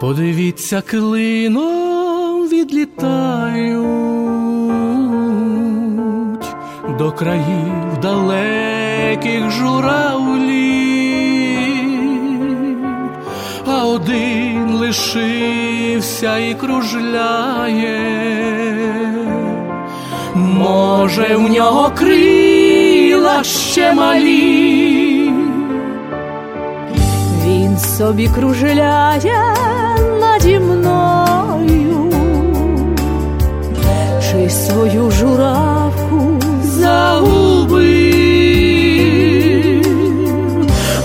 Подивіться, клином відлітають до країв далеких журавлі, а один лишився і кружляє, може, в нього крила ще малі. Собі кружляє наді мною, чи свою журавку загубив,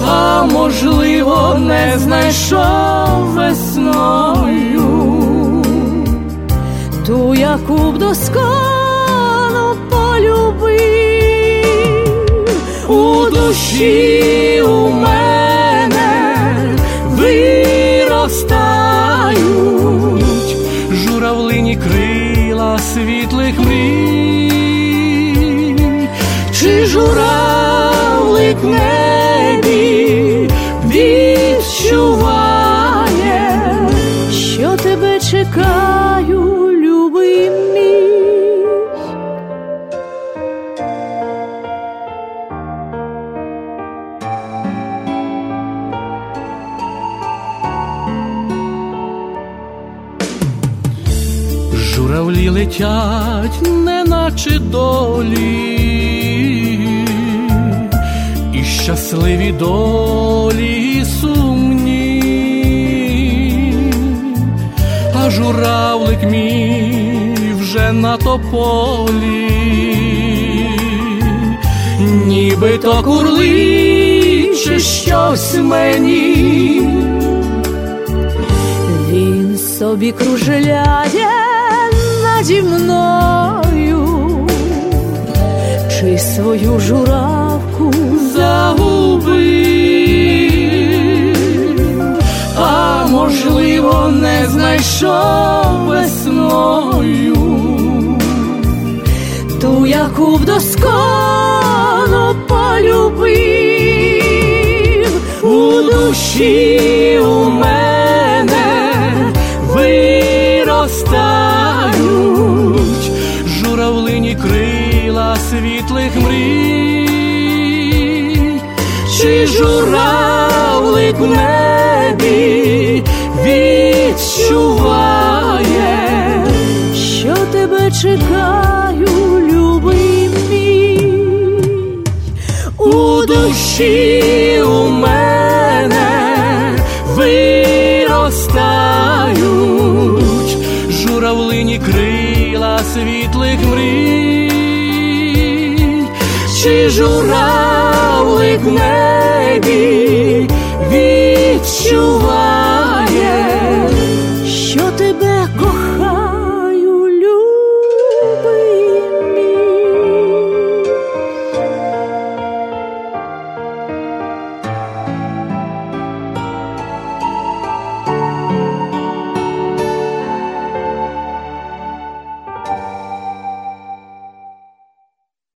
а можливо, не знайшов весною, ту, яку б доскону полюбив. У душі у мене журавлині крила світлих мрій, чи журавлик в небі відчуває, що тебе чекаю, Журавлі летять, неначе долі, і щасливі долі сумні, а журавлик мій вже на тополі, нібито курличе щось мені. Він собі кружляє наді мною, чи свою журавку загубив, а можливо, не знайшов весною, ту, яку б доскону полюбив. У душі у мене виростають журавлині крила світлих мрій, чи журавлик в небі відчуває, що тебе чекаю, любий мій. у душі у мене виростають журавлині крила світлих мрій, чи журавлик в небі відчуває.